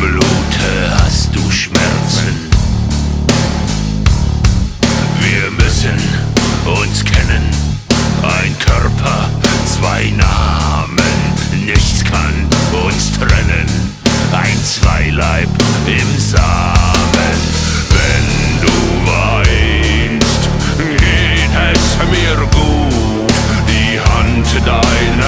Blute hast du Schmerzen. Wir müssen uns kennen. Ein Körper, zwei Namen. Nichts kann uns trennen. Ein Zweileib im Samen. Wenn du weinst, geht es mir gut. Die Hand deiner